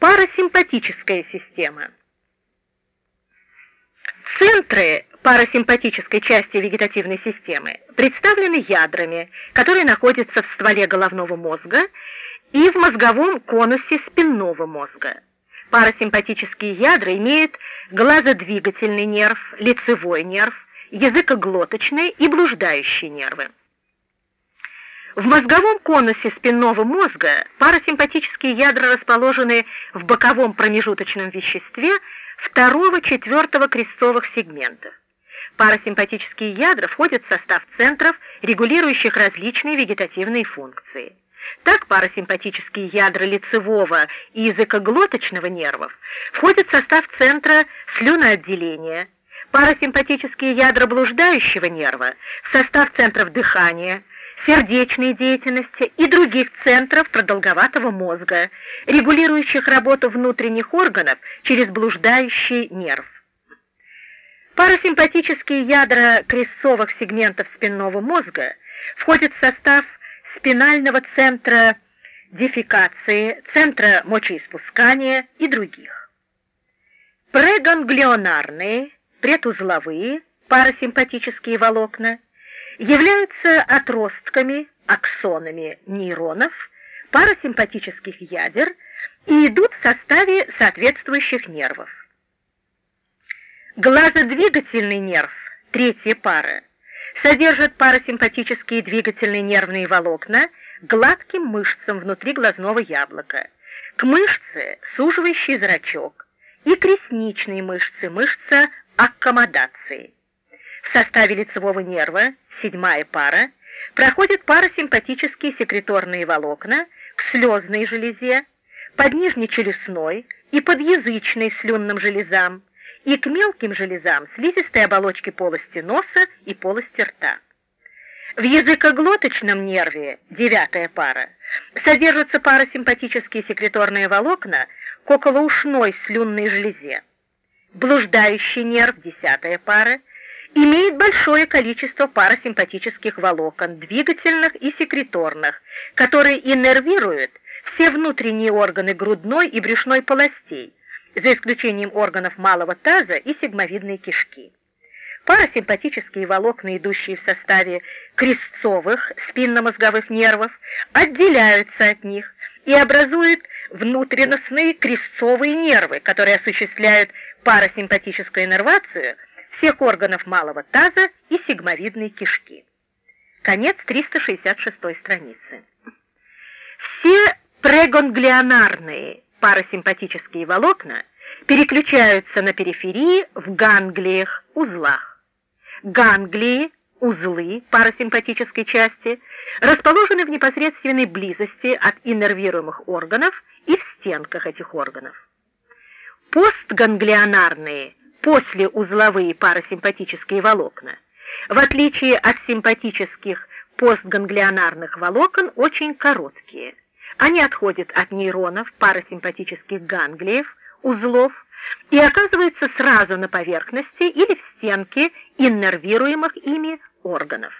Парасимпатическая система. Центры парасимпатической части вегетативной системы представлены ядрами, которые находятся в стволе головного мозга и в мозговом конусе спинного мозга. Парасимпатические ядра имеют глазодвигательный нерв, лицевой нерв, языкоглоточные и блуждающие нервы. В мозговом конусе спинного мозга парасимпатические ядра расположены в боковом промежуточном веществе второго-четвертого крестцовых сегментов. Парасимпатические ядра входят в состав центров, регулирующих различные вегетативные функции. Так парасимпатические ядра лицевого и языкоглоточного нервов входят в состав центра слюноотделения, парасимпатические ядра блуждающего нерва в состав центров дыхания, сердечной деятельности и других центров продолговатого мозга, регулирующих работу внутренних органов через блуждающий нерв. Парасимпатические ядра крестцовых сегментов спинного мозга входят в состав спинального центра дефекации, центра мочеиспускания и других. Преганглионарные, предузловые, парасимпатические волокна являются отростками, аксонами нейронов, парасимпатических ядер и идут в составе соответствующих нервов. Глазодвигательный нерв, третья пара, содержит парасимпатические двигательные нервные волокна гладким мышцам внутри глазного яблока, к мышце суживающий зрачок и к ресничной мышце, мышца аккомодации. В составе лицевого нерва седьмая пара, проходит парасимпатические секреторные волокна к слезной железе, под нижнечелюстной и подъязычной слюнным железам и к мелким железам слизистой оболочки полости носа и полости рта. В языкоглоточном нерве, девятая пара, содержатся парасимпатические секреторные волокна к околоушной слюнной железе. Блуждающий нерв, десятая пара, имеет большое количество парасимпатических волокон, двигательных и секреторных, которые иннервируют все внутренние органы грудной и брюшной полостей, за исключением органов малого таза и сигмовидной кишки. Парасимпатические волокна, идущие в составе крестцовых спинномозговых нервов, отделяются от них и образуют внутренностные крестцовые нервы, которые осуществляют парасимпатическую иннервацию – всех органов малого таза и сигмовидной кишки. Конец 366 страницы. Все прегонглионарные парасимпатические волокна переключаются на периферии в ганглиях, узлах. Ганглии, узлы парасимпатической части, расположены в непосредственной близости от иннервируемых органов и в стенках этих органов. Постганглионарные послеузловые парасимпатические волокна, в отличие от симпатических постганглионарных волокон, очень короткие. Они отходят от нейронов парасимпатических ганглиев, узлов, и оказываются сразу на поверхности или в стенке иннервируемых ими органов.